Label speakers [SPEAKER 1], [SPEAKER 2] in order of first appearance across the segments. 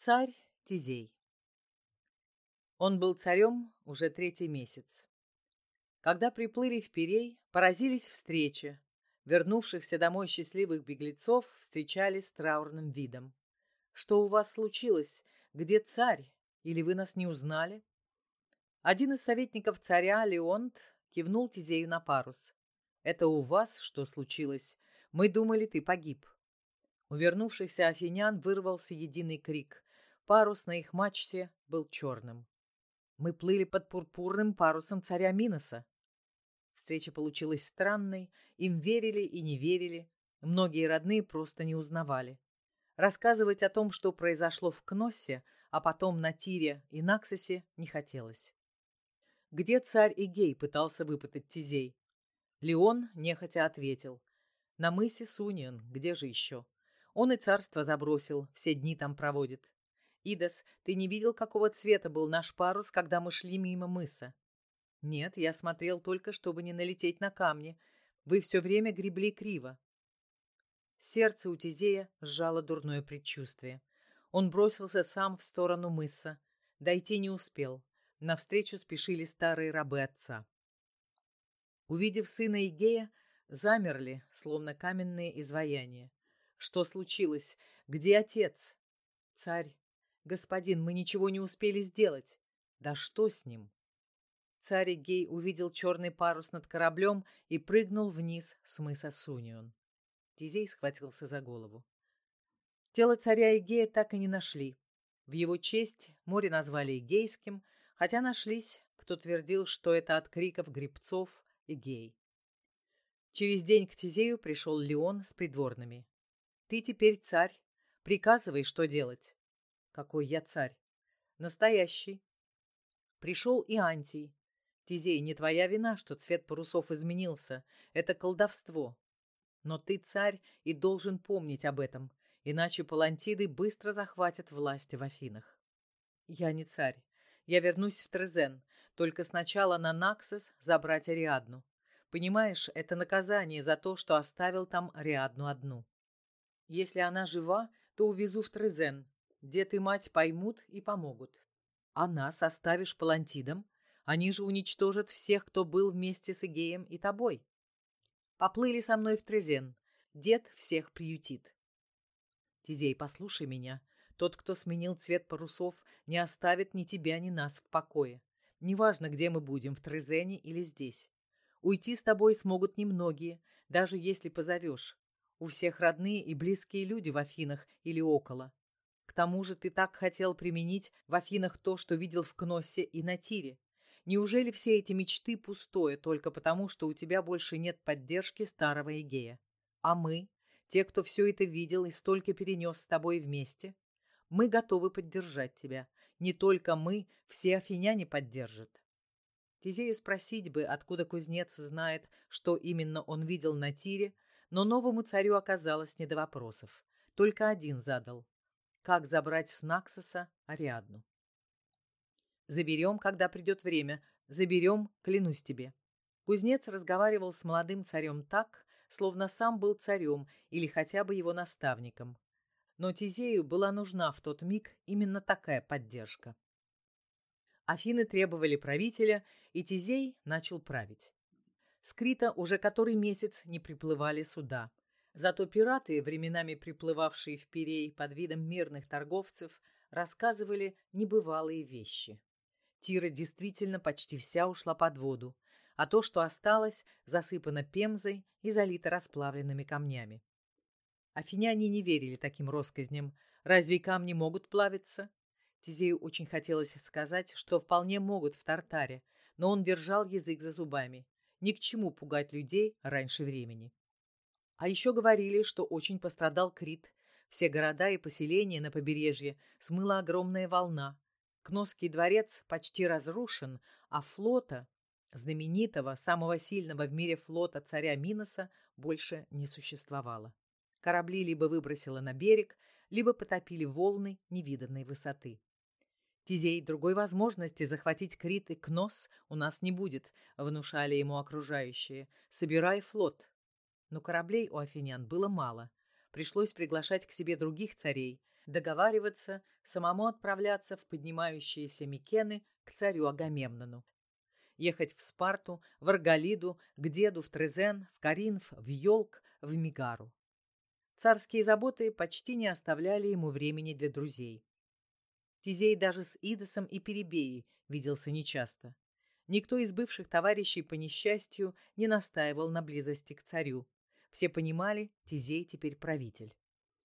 [SPEAKER 1] Царь Тизей. Он был царем уже третий месяц. Когда приплыли в Пирей, поразились встрече. Вернувшихся домой счастливых беглецов встречали с траурным видом. «Что у вас случилось? Где царь? Или вы нас не узнали?» Один из советников царя, Леонт, кивнул Тизею на парус. «Это у вас что случилось? Мы думали, ты погиб». У вернувшихся афинян вырвался единый крик. Парус на их мачте был черным. Мы плыли под пурпурным парусом царя Миноса. Встреча получилась странной, им верили и не верили, многие родные просто не узнавали. Рассказывать о том, что произошло в Кноссе, а потом на Тире и Наксосе, не хотелось. Где царь Игей пытался выпытать Тизей? Леон нехотя ответил. На мысе Сунион, где же еще? Он и царство забросил, все дни там проводит. «Идас, ты не видел, какого цвета был наш парус, когда мы шли мимо мыса?» «Нет, я смотрел только, чтобы не налететь на камни. Вы все время гребли криво». Сердце у Тизея сжало дурное предчувствие. Он бросился сам в сторону мыса. Дойти не успел. Навстречу спешили старые рабы отца. Увидев сына Игея, замерли, словно каменные изваяния. Что случилось? Где отец? Царь «Господин, мы ничего не успели сделать». «Да что с ним?» Царь Гей увидел черный парус над кораблем и прыгнул вниз с мыса Сунион. Тизей схватился за голову. Тело царя Игея так и не нашли. В его честь море назвали Игейским, хотя нашлись, кто твердил, что это от криков грибцов Игей. Через день к Тизею пришел Леон с придворными. «Ты теперь царь. Приказывай, что делать». Какой я царь? Настоящий. Пришел и Антий. Тизей, не твоя вина, что цвет парусов изменился. Это колдовство. Но ты царь и должен помнить об этом, иначе палантиды быстро захватят власть в Афинах. Я не царь. Я вернусь в Трезен, только сначала на Наксос забрать Ариадну. Понимаешь, это наказание за то, что оставил там Ариадну одну. Если она жива, то увезу в Трезен, Дед и мать поймут и помогут. А нас оставишь палантидом? Они же уничтожат всех, кто был вместе с Игеем и тобой. Поплыли со мной в Трезен. Дед всех приютит. Тизей, послушай меня. Тот, кто сменил цвет парусов, не оставит ни тебя, ни нас в покое. Неважно, где мы будем, в Трезене или здесь. Уйти с тобой смогут немногие, даже если позовешь. У всех родные и близкие люди в Афинах или около тому же ты так хотел применить в Афинах то, что видел в Кноссе и на Тире. Неужели все эти мечты пустое только потому, что у тебя больше нет поддержки старого Игея? А мы, те, кто все это видел и столько перенес с тобой вместе, мы готовы поддержать тебя. Не только мы, все афиняне поддержат. Тизею спросить бы, откуда кузнец знает, что именно он видел на Тире, но новому царю оказалось не до вопросов. Только один задал как забрать с Наксоса Ариадну. Заберем, когда придет время. Заберем, клянусь тебе. Кузнец разговаривал с молодым царем так, словно сам был царем или хотя бы его наставником. Но Тизею была нужна в тот миг именно такая поддержка. Афины требовали правителя, и Тизей начал править. Скрита уже который месяц не приплывали сюда. Зато пираты, временами приплывавшие в Пирей под видом мирных торговцев, рассказывали небывалые вещи. Тира действительно почти вся ушла под воду, а то, что осталось, засыпано пемзой и залито расплавленными камнями. Афиняне не верили таким россказням. Разве камни могут плавиться? Тизею очень хотелось сказать, что вполне могут в Тартаре, но он держал язык за зубами. Ни к чему пугать людей раньше времени. А еще говорили, что очень пострадал Крит. Все города и поселения на побережье смыла огромная волна. Кносский дворец почти разрушен, а флота, знаменитого, самого сильного в мире флота царя Миноса, больше не существовало. Корабли либо выбросило на берег, либо потопили волны невиданной высоты. Тизей, другой возможности захватить Крит и Кнос у нас не будет, внушали ему окружающие. Собирай флот, но кораблей у афинян было мало. Пришлось приглашать к себе других царей. договариваться, самому отправляться в поднимающиеся Микены к царю Агамемнону. Ехать в Спарту, в Арголиду, к деду в Трезен, в Каринф, в Йолк, в Мигару. Царские заботы почти не оставляли ему времени для друзей. Тизей даже с Идосом и Перебеей виделся нечасто. Никто из бывших товарищей по несчастью не настаивал на близости к царю. Все понимали, Тизей теперь правитель.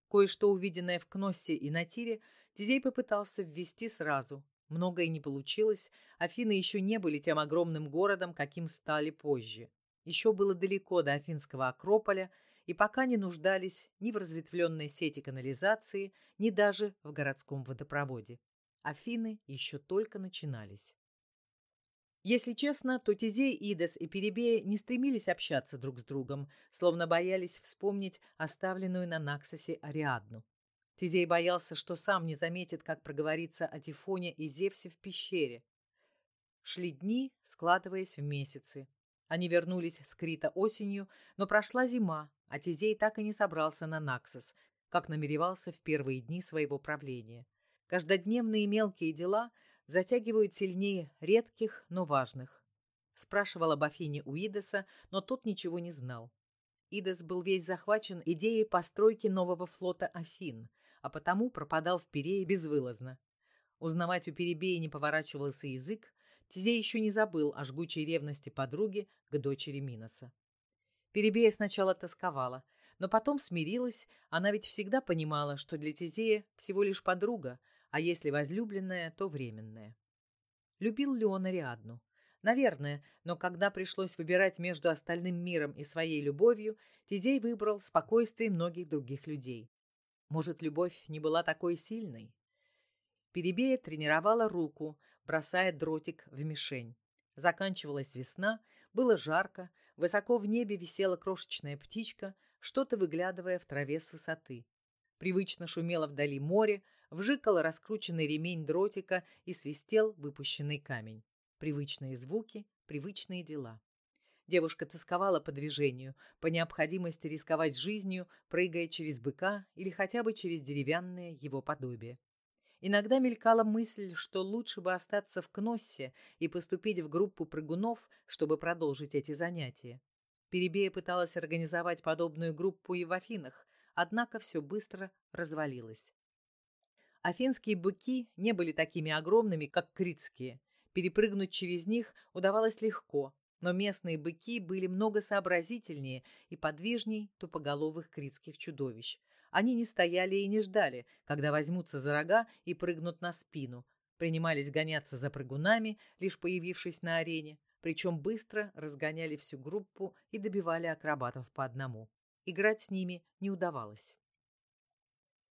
[SPEAKER 1] Кое-что увиденное в Кноссе и на Тире Тизей попытался ввести сразу. Многое не получилось, Афины еще не были тем огромным городом, каким стали позже. Еще было далеко до Афинского Акрополя, и пока не нуждались ни в разветвленной сети канализации, ни даже в городском водопроводе. Афины еще только начинались. Если честно, то Тизей, Идес и Перебея не стремились общаться друг с другом, словно боялись вспомнить оставленную на Наксосе Ариадну. Тизей боялся, что сам не заметит, как проговорится о Тифоне и Зевсе в пещере. Шли дни, складываясь в месяцы. Они вернулись с Крита осенью, но прошла зима, а Тизей так и не собрался на Наксос, как намеревался в первые дни своего правления. Каждодневные мелкие дела затягивают сильнее редких, но важных. Спрашивал об Афине у Идеса, но тот ничего не знал. Идес был весь захвачен идеей постройки нового флота Афин, а потому пропадал в Перее безвылазно. Узнавать у Перебея не поворачивался язык, Тизей еще не забыл о жгучей ревности подруги к дочери Миноса. Перебея сначала тосковала, но потом смирилась, она ведь всегда понимала, что для Тизея всего лишь подруга, а если возлюбленная, то временная. Любил ли он Ариадну? Наверное, но когда пришлось выбирать между остальным миром и своей любовью, Тизей выбрал спокойствие многих других людей. Может, любовь не была такой сильной? Перебея тренировала руку, бросая дротик в мишень. Заканчивалась весна, было жарко, Высоко в небе висела крошечная птичка, что-то выглядывая в траве с высоты. Привычно шумело вдали море, вжикал раскрученный ремень дротика и свистел выпущенный камень. Привычные звуки, привычные дела. Девушка тосковала по движению, по необходимости рисковать жизнью, прыгая через быка или хотя бы через деревянное его подобие. Иногда мелькала мысль, что лучше бы остаться в Кноссе и поступить в группу прыгунов, чтобы продолжить эти занятия. Перебея пыталась организовать подобную группу и в Афинах, однако все быстро развалилось. Афинские быки не были такими огромными, как критские. Перепрыгнуть через них удавалось легко, но местные быки были много сообразительнее и подвижней тупоголовых критских чудовищ – они не стояли и не ждали, когда возьмутся за рога и прыгнут на спину. Принимались гоняться за прыгунами, лишь появившись на арене, причем быстро разгоняли всю группу и добивали акробатов по одному. Играть с ними не удавалось.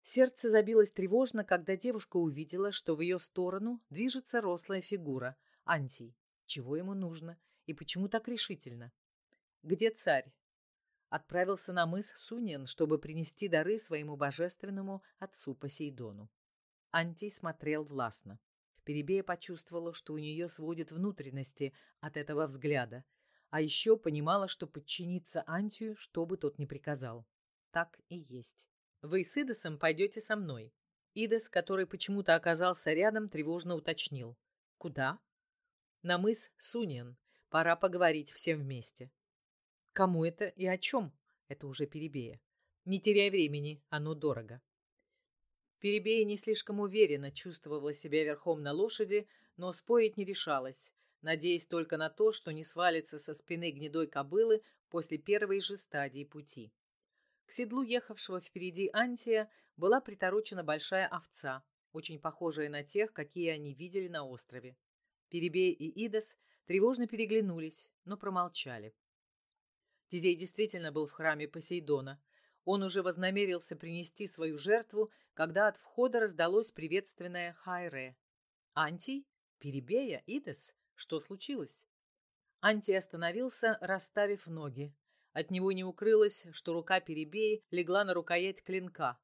[SPEAKER 1] Сердце забилось тревожно, когда девушка увидела, что в ее сторону движется рослая фигура – Антий. Чего ему нужно и почему так решительно? Где царь? отправился на мыс Сунен, чтобы принести дары своему божественному отцу Посейдону. Антий смотрел властно. Перебея почувствовала, что у нее сводит внутренности от этого взгляда, а еще понимала, что подчиниться Антию, что бы тот ни приказал. Так и есть. Вы с Идосом пойдете со мной. Идос, который почему-то оказался рядом, тревожно уточнил. Куда? На мыс Сунен. Пора поговорить всем вместе. Кому это и о чем? Это уже Перебея. Не теряй времени, оно дорого. Перебея не слишком уверенно чувствовала себя верхом на лошади, но спорить не решалась, надеясь только на то, что не свалится со спины гнедой кобылы после первой же стадии пути. К седлу ехавшего впереди Антия была приторочена большая овца, очень похожая на тех, какие они видели на острове. Перебей и Идас тревожно переглянулись, но промолчали. Тизей действительно был в храме Посейдона. Он уже вознамерился принести свою жертву, когда от входа раздалось приветственное «Хайре». «Антий? Перебея? Идес? Что случилось?» Антий остановился, расставив ноги. От него не укрылось, что рука Перебеи легла на рукоять клинка.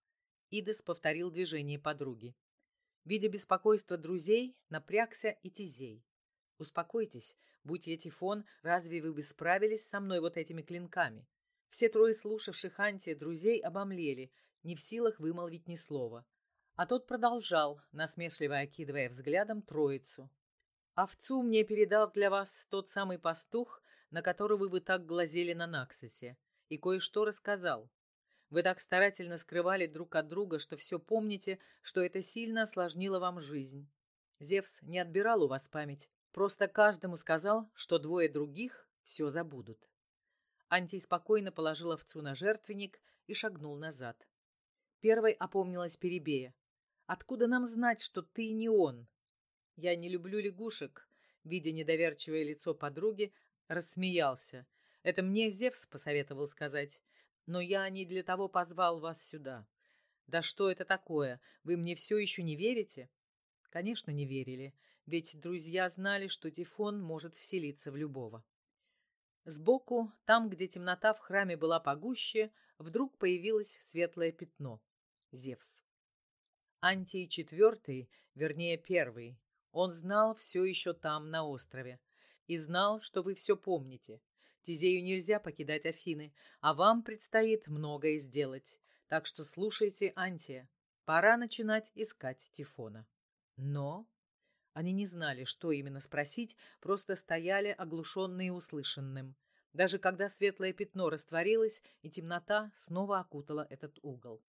[SPEAKER 1] Идес повторил движение подруги. Видя беспокойство друзей, напрягся и Тизей. Успокойтесь, будь я Тифон, разве вы бы справились со мной вот этими клинками? Все трое слушавших Антия друзей обомлели, не в силах вымолвить ни слова. А тот продолжал, насмешливо окидывая взглядом троицу. «Овцу мне передал для вас тот самый пастух, на которого вы так глазели на Наксосе, и кое-что рассказал. Вы так старательно скрывали друг от друга, что все помните, что это сильно осложнило вам жизнь. Зевс не отбирал у вас память, просто каждому сказал, что двое других все забудут. Антий спокойно положил овцу на жертвенник и шагнул назад. Первой опомнилась Перебея. «Откуда нам знать, что ты не он?» «Я не люблю лягушек», — видя недоверчивое лицо подруги, рассмеялся. «Это мне Зевс посоветовал сказать но я не для того позвал вас сюда. Да что это такое? Вы мне все еще не верите? Конечно, не верили, ведь друзья знали, что Тифон может вселиться в любого. Сбоку, там, где темнота в храме была погуще, вдруг появилось светлое пятно — Зевс. Антий четвертый, вернее первый, он знал все еще там, на острове, и знал, что вы все помните, Тизею нельзя покидать Афины, а вам предстоит многое сделать. Так что слушайте, Антия. Пора начинать искать Тифона. Но они не знали, что именно спросить, просто стояли оглушенные услышанным. Даже когда светлое пятно растворилось, и темнота снова окутала этот угол.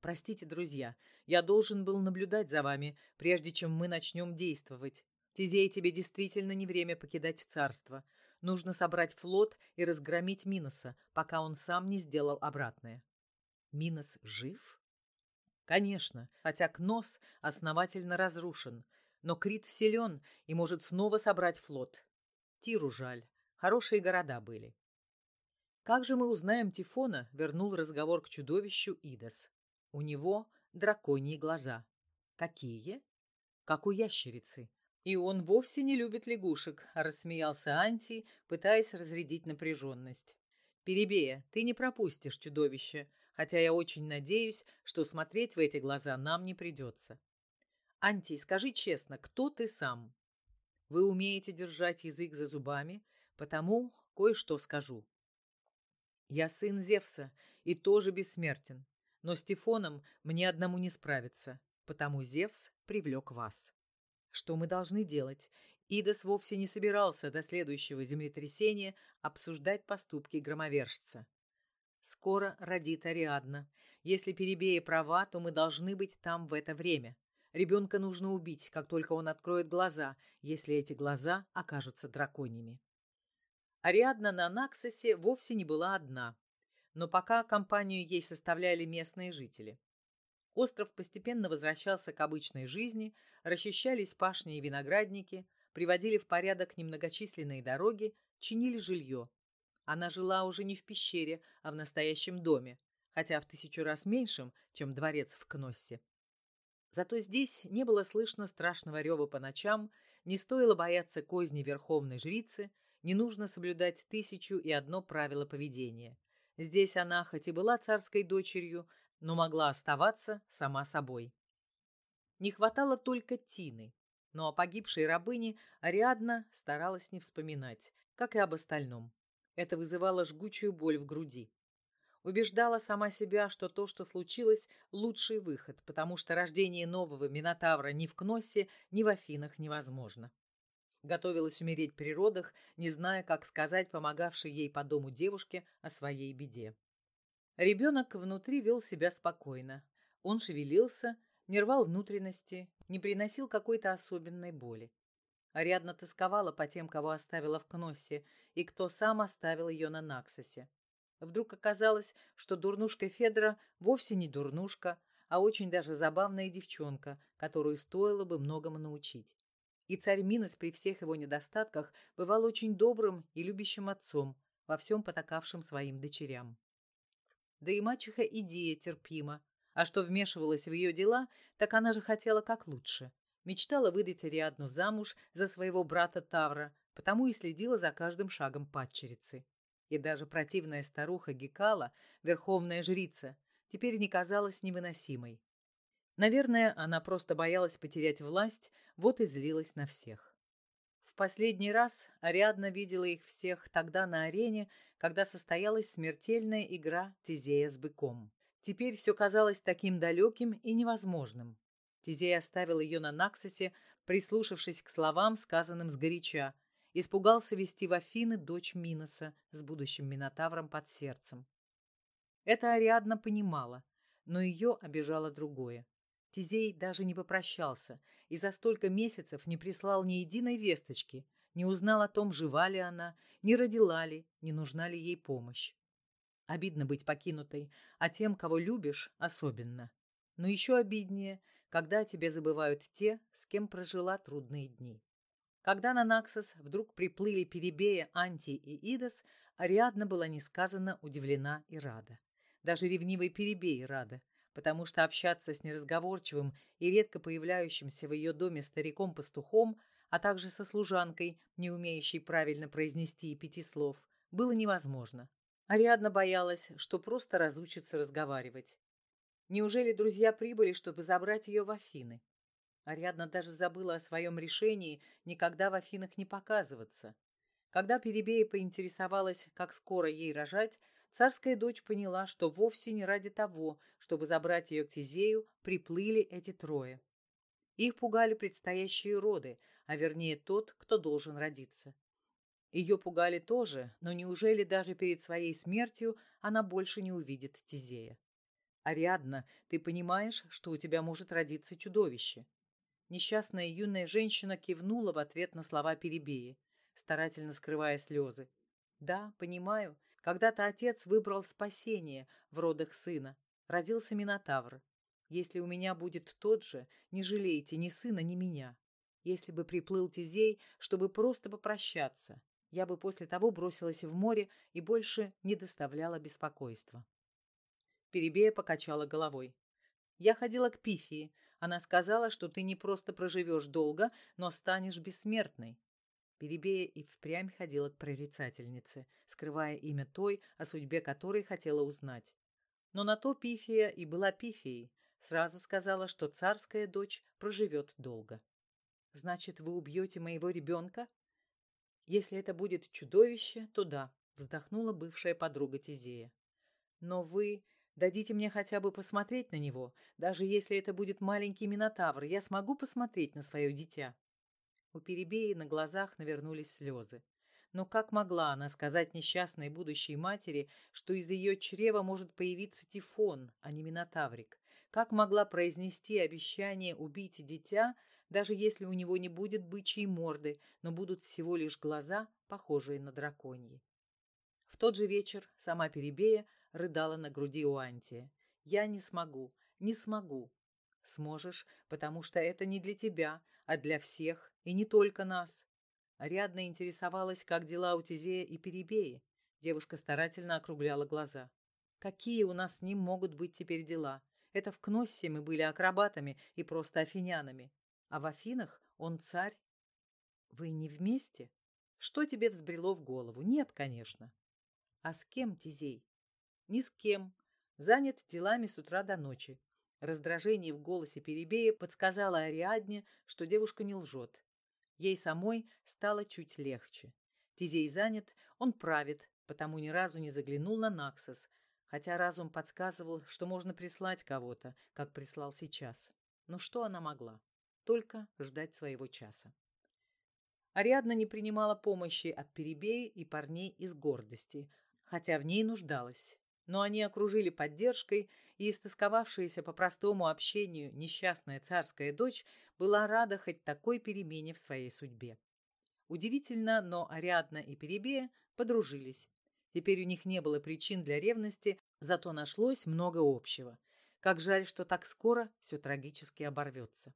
[SPEAKER 1] Простите, друзья, я должен был наблюдать за вами, прежде чем мы начнем действовать. Тизей, тебе действительно не время покидать царство. Нужно собрать флот и разгромить Миноса, пока он сам не сделал обратное. Минос жив? Конечно, хотя Кнос основательно разрушен, но Крит силен и может снова собрать флот. Тиру жаль, хорошие города были. Как же мы узнаем Тифона, вернул разговор к чудовищу Идас. У него драконьи глаза. Какие? Как у ящерицы. И он вовсе не любит лягушек, рассмеялся Анти, пытаясь разрядить напряженность. Перебея, ты не пропустишь чудовище, хотя я очень надеюсь, что смотреть в эти глаза нам не придется. Анти, скажи честно, кто ты сам? Вы умеете держать язык за зубами, потому кое-что скажу. Я сын Зевса и тоже бессмертен, но с Тифоном мне одному не справиться, потому Зевс привлек вас. Что мы должны делать? Идас вовсе не собирался до следующего землетрясения обсуждать поступки громовержца. Скоро родит Ариадна. Если Перебея права, то мы должны быть там в это время. Ребенка нужно убить, как только он откроет глаза, если эти глаза окажутся драконьими. Ариадна на Наксосе вовсе не была одна, но пока компанию ей составляли местные жители. Остров постепенно возвращался к обычной жизни, расчищались пашни и виноградники, приводили в порядок немногочисленные дороги, чинили жилье. Она жила уже не в пещере, а в настоящем доме, хотя в тысячу раз меньшем, чем дворец в Кноссе. Зато здесь не было слышно страшного рева по ночам, не стоило бояться козни верховной жрицы, не нужно соблюдать тысячу и одно правило поведения. Здесь она, хоть и была царской дочерью, но могла оставаться сама собой. Не хватало только Тины, но о погибшей рабыне Ариадна старалась не вспоминать, как и об остальном. Это вызывало жгучую боль в груди. Убеждала сама себя, что то, что случилось, лучший выход, потому что рождение нового Минотавра ни в Кноссе, ни в Афинах невозможно. Готовилась умереть при родах, не зная, как сказать помогавшей ей по дому девушке о своей беде. Ребенок внутри вел себя спокойно. Он шевелился, не рвал внутренности, не приносил какой-то особенной боли. Ариадна тосковала по тем, кого оставила в Кноссе, и кто сам оставил ее на Наксосе. Вдруг оказалось, что дурнушка Федора вовсе не дурнушка, а очень даже забавная девчонка, которую стоило бы многому научить. И царь Минос при всех его недостатках бывал очень добрым и любящим отцом, во всем потакавшим своим дочерям. Да и мачеха идея терпима. А что вмешивалась в ее дела, так она же хотела как лучше. Мечтала выдать Ариадну замуж за своего брата Тавра, потому и следила за каждым шагом падчерицы. И даже противная старуха Гекала, верховная жрица, теперь не казалась невыносимой. Наверное, она просто боялась потерять власть, вот и злилась на всех. Последний раз Ариадна видела их всех тогда на арене, когда состоялась смертельная игра Тизея с быком. Теперь все казалось таким далеким и невозможным. Тизей оставил ее на Наксосе, прислушавшись к словам, сказанным сгоряча, испугался вести в Афины дочь Миноса с будущим Минотавром под сердцем. Это Ариадна понимала, но ее обижало другое. Тизей даже не попрощался и за столько месяцев не прислал ни единой весточки, не узнал о том, жива ли она, не родила ли, не нужна ли ей помощь. Обидно быть покинутой, а тем, кого любишь, особенно. Но еще обиднее, когда тебе забывают те, с кем прожила трудные дни. Когда на Наксос вдруг приплыли Перебея, Анти и Идос, Ариадна была несказанно удивлена и рада. Даже ревнивый Перебей рада, потому что общаться с неразговорчивым и редко появляющимся в ее доме стариком-пастухом, а также со служанкой, не умеющей правильно произнести и пяти слов, было невозможно. Ариадна боялась, что просто разучится разговаривать. Неужели друзья прибыли, чтобы забрать ее в Афины? Ариадна даже забыла о своем решении никогда в Афинах не показываться. Когда Перебея поинтересовалась, как скоро ей рожать, царская дочь поняла, что вовсе не ради того, чтобы забрать ее к Тизею, приплыли эти трое. Их пугали предстоящие роды, а вернее тот, кто должен родиться. Ее пугали тоже, но неужели даже перед своей смертью она больше не увидит Тизея? Ариадна, ты понимаешь, что у тебя может родиться чудовище? Несчастная юная женщина кивнула в ответ на слова Перебеи, старательно скрывая слезы. Да, понимаю, когда-то отец выбрал спасение в родах сына. Родился Минотавр. Если у меня будет тот же, не жалейте ни сына, ни меня. Если бы приплыл Тизей, чтобы просто попрощаться, я бы после того бросилась в море и больше не доставляла беспокойства. Перебея покачала головой. Я ходила к Пифии, она сказала, что ты не просто проживешь долго, но станешь бессмертной. Перебея и впрямь ходила к прорицательнице, скрывая имя той, о судьбе которой хотела узнать. Но на то Пифия и была Пифией. Сразу сказала, что царская дочь проживет долго. «Значит, вы убьете моего ребенка?» «Если это будет чудовище, то да», — вздохнула бывшая подруга Тизея. «Но вы Дадите мне хотя бы посмотреть на него. Даже если это будет маленький минотавр, я смогу посмотреть на свое дитя». У Перебеи на глазах навернулись слезы. Но как могла она сказать несчастной будущей матери, что из ее чрева может появиться тифон, а не минотаврик? Как могла произнести обещание убить дитя, даже если у него не будет бычьей морды, но будут всего лишь глаза, похожие на драконьи? В тот же вечер сама Перебея рыдала на груди у Антия. «Я не смогу, не смогу». «Сможешь, потому что это не для тебя, а для всех, и не только нас». Ариадна интересовалась, как дела у Тизея и Перебеи. Девушка старательно округляла глаза. «Какие у нас с ним могут быть теперь дела? Это в Кноссе мы были акробатами и просто афинянами. А в Афинах он царь». «Вы не вместе?» «Что тебе взбрело в голову?» «Нет, конечно». «А с кем, Тизей?» Ни с кем. Занят делами с утра до ночи. Раздражение в голосе Перебея подсказало Ариадне, что девушка не лжет. Ей самой стало чуть легче. Тизей занят, он правит, потому ни разу не заглянул на Наксос, хотя разум подсказывал, что можно прислать кого-то, как прислал сейчас. Но что она могла? Только ждать своего часа. Ариадна не принимала помощи от Перебея и парней из гордости, хотя в ней нуждалась но они окружили поддержкой, и истосковавшаяся по простому общению несчастная царская дочь была рада хоть такой перемене в своей судьбе. Удивительно, но Ариадна и Перебея подружились. Теперь у них не было причин для ревности, зато нашлось много общего. Как жаль, что так скоро все трагически оборвется.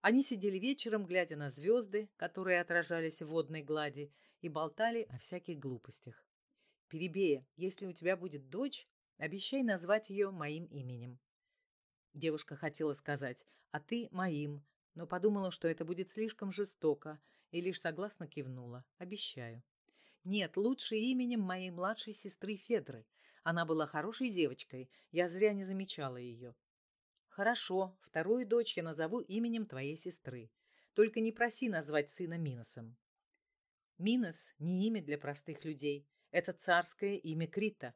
[SPEAKER 1] Они сидели вечером, глядя на звезды, которые отражались в водной глади, и болтали о всяких глупостях. Перебея, если у тебя будет дочь, обещай назвать ее моим именем. Девушка хотела сказать «а ты моим», но подумала, что это будет слишком жестоко, и лишь согласно кивнула «обещаю». Нет, лучше именем моей младшей сестры Федры. Она была хорошей девочкой, я зря не замечала ее. Хорошо, вторую дочь я назову именем твоей сестры. Только не проси назвать сына Миносом. Минос – не имя для простых людей. Это царское имя Крита.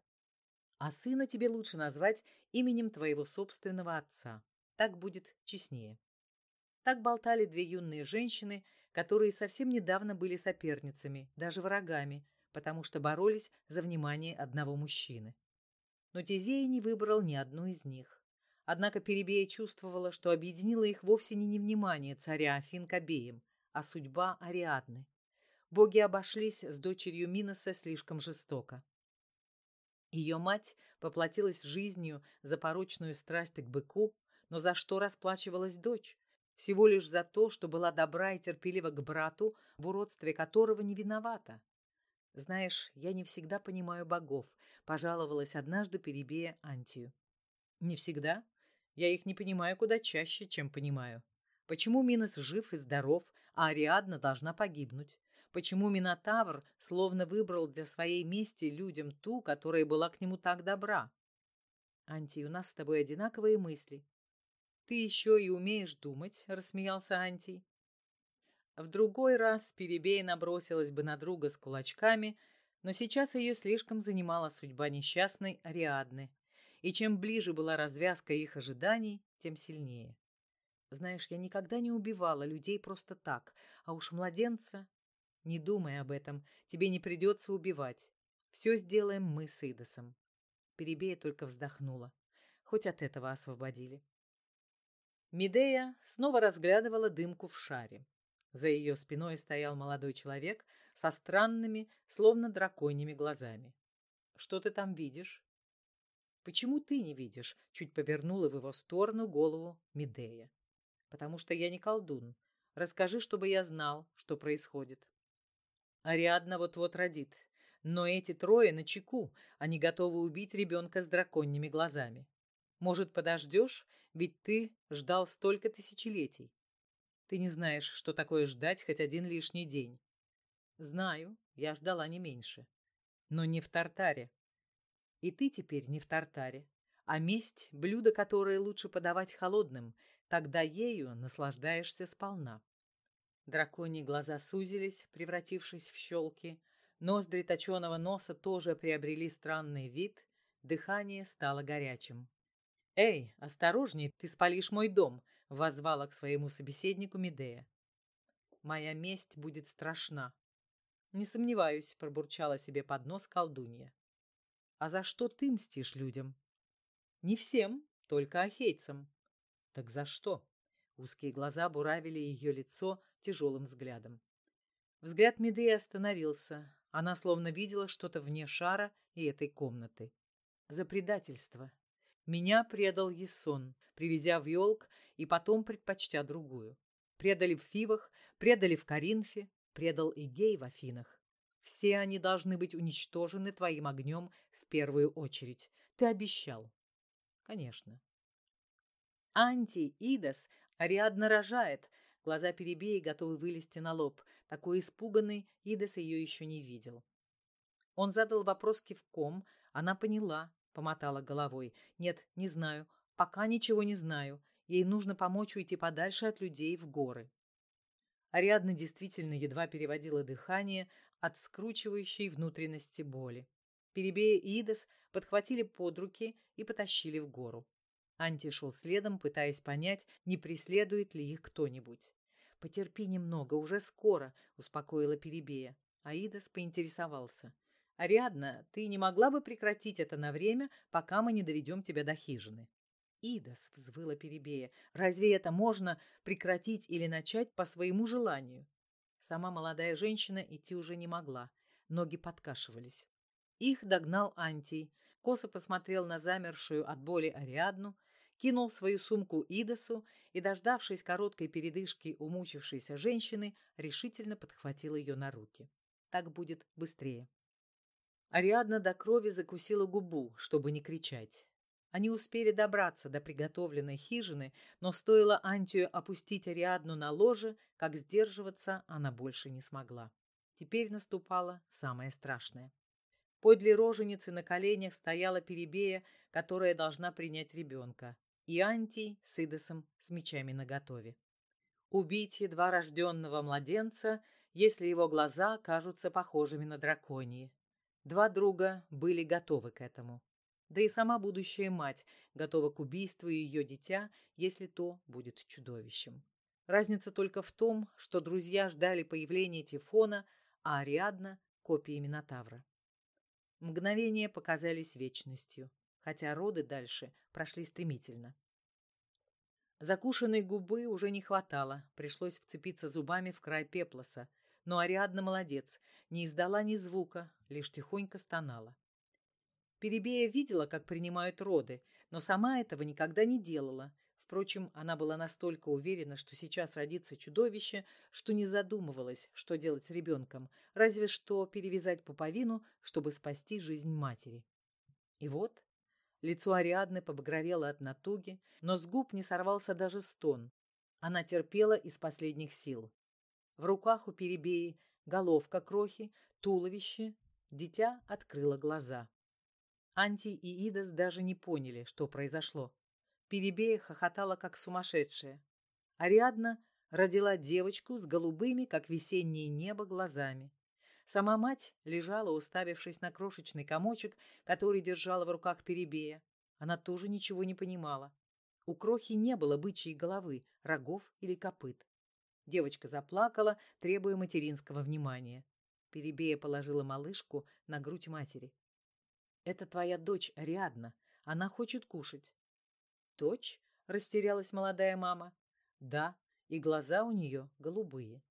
[SPEAKER 1] А сына тебе лучше назвать именем твоего собственного отца. Так будет честнее. Так болтали две юные женщины, которые совсем недавно были соперницами, даже врагами, потому что боролись за внимание одного мужчины. Но Тизея не выбрал ни одну из них. Однако Перебея чувствовала, что объединило их вовсе не невнимание царя Афин к обеим, а судьба Ариадны. Боги обошлись с дочерью Миноса слишком жестоко. Ее мать поплатилась жизнью за порочную страсть к быку, но за что расплачивалась дочь? Всего лишь за то, что была добра и терпелива к брату, в уродстве которого не виновата. Знаешь, я не всегда понимаю богов, пожаловалась однажды Перебея Антию. Не всегда? Я их не понимаю куда чаще, чем понимаю. Почему Минос жив и здоров, а Ариадна должна погибнуть? Почему Минотавр словно выбрал для своей мести людям ту, которая была к нему так добра? Анти, у нас с тобой одинаковые мысли. Ты еще и умеешь думать, рассмеялся Анти. В другой раз Перебея набросилась бы на друга с кулачками, но сейчас ее слишком занимала судьба несчастной Ариадны, и чем ближе была развязка их ожиданий, тем сильнее. Знаешь, я никогда не убивала людей просто так, а уж младенца... Не думай об этом, тебе не придется убивать. Все сделаем мы с Идосом. Перебея только вздохнула. Хоть от этого освободили. Медея снова разглядывала дымку в шаре. За ее спиной стоял молодой человек со странными, словно драконьими глазами. «Что ты там видишь?» «Почему ты не видишь?» — чуть повернула в его сторону голову Медея. «Потому что я не колдун. Расскажи, чтобы я знал, что происходит». Ариадна вот-вот родит. Но эти трое на чеку, они готовы убить ребенка с драконьими глазами. Может, подождешь? Ведь ты ждал столько тысячелетий. Ты не знаешь, что такое ждать хоть один лишний день. Знаю, я ждала не меньше. Но не в Тартаре. И ты теперь не в Тартаре. А месть — блюдо, которое лучше подавать холодным, тогда ею наслаждаешься сполна. Драконьи глаза сузились, превратившись в щелки, ноздри точеного носа тоже приобрели странный вид, дыхание стало горячим. «Эй, осторожней, ты спалишь мой дом!» — воззвала к своему собеседнику Медея. «Моя месть будет страшна». «Не сомневаюсь», — пробурчала себе под нос колдунья. «А за что ты мстишь людям?» «Не всем, только ахейцам». «Так за что?» Узкие глаза буравили ее лицо тяжелым взглядом. Взгляд Медеи остановился. Она словно видела что-то вне шара и этой комнаты. За предательство. Меня предал Есон, привезя в Йолк и потом предпочтя другую. Предали в Фивах, предали в Каринфе, предал Игей в Афинах. Все они должны быть уничтожены твоим огнем в первую очередь. Ты обещал. Конечно. Анти-Идас Ариадна рожает. Глаза Перебеи готовы вылезти на лоб. Такой испуганный Идас ее еще не видел. Он задал вопрос кивком. Она поняла, помотала головой. «Нет, не знаю. Пока ничего не знаю. Ей нужно помочь уйти подальше от людей в горы». Ариадна действительно едва переводила дыхание от скручивающей внутренности боли. Перебея и Идас подхватили под руки и потащили в гору. Анти шел следом, пытаясь понять, не преследует ли их кто-нибудь. «Потерпи немного, уже скоро», — успокоила Перебея. Аидас поинтересовался. Ариадна, ты не могла бы прекратить это на время, пока мы не доведем тебя до хижины? Идас, взвыла Перебея, разве это можно прекратить или начать по своему желанию? Сама молодая женщина идти уже не могла. Ноги подкашивались. Их догнал Антий. Косо посмотрел на замершую от боли Ариадну, кинул свою сумку Идасу и, дождавшись короткой передышки умучившейся женщины, решительно подхватил ее на руки. Так будет быстрее. Ариадна до крови закусила губу, чтобы не кричать. Они успели добраться до приготовленной хижины, но стоило Антию опустить Ариадну на ложе, как сдерживаться она больше не смогла. Теперь наступало самое страшное. Подле роженицы на коленях стояла Перебея, которая должна принять ребенка, и Антий с Идосом с мечами наготове. Убить едва рожденного младенца, если его глаза кажутся похожими на драконьи, Два друга были готовы к этому. Да и сама будущая мать готова к убийству ее дитя, если то будет чудовищем. Разница только в том, что друзья ждали появления Тифона, а Ариадна — копии Минотавра. Мгновения показались вечностью, хотя роды дальше прошли стремительно. Закушенной губы уже не хватало, пришлось вцепиться зубами в край пеплоса, но Ариадна молодец, не издала ни звука, лишь тихонько стонала. Перебея видела, как принимают роды, но сама этого никогда не делала. Впрочем, она была настолько уверена, что сейчас родится чудовище, что не задумывалась, что делать с ребенком, разве что перевязать пуповину, чтобы спасти жизнь матери. И вот лицо Ариадны побагровело от натуги, но с губ не сорвался даже стон. Она терпела из последних сил. В руках у Перебеи головка крохи, туловище. Дитя открыло глаза. Анти и Идас даже не поняли, что произошло. Перебея хохотала, как сумасшедшая. Ариадна родила девочку с голубыми, как весеннее небо, глазами. Сама мать лежала, уставившись на крошечный комочек, который держала в руках Перебея. Она тоже ничего не понимала. У крохи не было бычьей головы, рогов или копыт. Девочка заплакала, требуя материнского внимания. Перебея положила малышку на грудь матери. Это твоя дочь Ариадна. Она хочет кушать. Дочь? Растерялась молодая мама. Да, и глаза у нее голубые.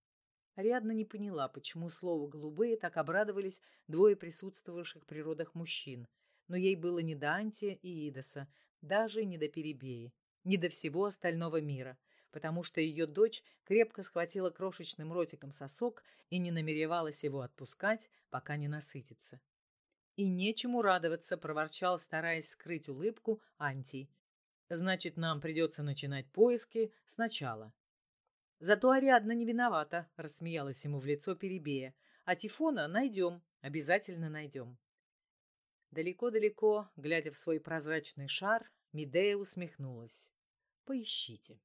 [SPEAKER 1] Ариадна не поняла, почему слову «голубые» так обрадовались двое присутствовавших при родах мужчин, но ей было не до Антия и Идоса, даже не до Перебеи, не до всего остального мира, потому что ее дочь крепко схватила крошечным ротиком сосок и не намеревалась его отпускать, пока не насытится. И нечему радоваться, проворчал, стараясь скрыть улыбку, Антий. Значит, нам придется начинать поиски сначала. Зато Ариадна не виновата, рассмеялась ему в лицо Перебея. А Тифона найдем, обязательно найдем. Далеко-далеко, глядя в свой прозрачный шар, Медея усмехнулась. Поищите.